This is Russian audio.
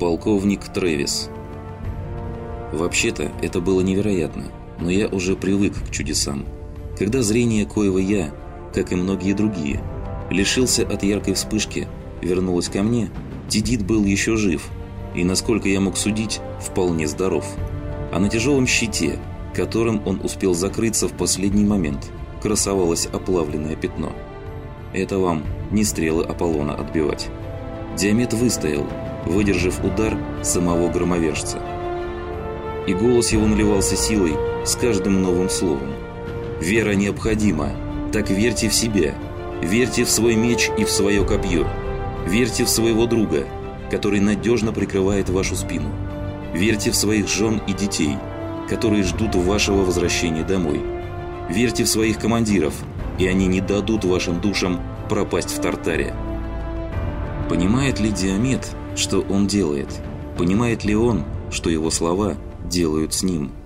Полковник Трэвис. Вообще-то, это было невероятно, но я уже привык к чудесам. Когда зрение коего я, как и многие другие, лишился от яркой вспышки, вернулось ко мне, Дидит был еще жив и, насколько я мог судить, вполне здоров. А на тяжелом щите, которым он успел закрыться в последний момент, красовалось оплавленное пятно. Это вам не стрелы Аполлона отбивать. Диамет выстоял, выдержав удар самого громовержца. И голос его наливался силой с каждым новым словом. «Вера необходима, так верьте в себя, верьте в свой меч и в свое копье, верьте в своего друга, который надежно прикрывает вашу спину, верьте в своих жен и детей, которые ждут вашего возвращения домой, верьте в своих командиров, и они не дадут вашим душам пропасть в Тартаре». Понимает ли Диамет, что он делает? Понимает ли он, что его слова делают с ним –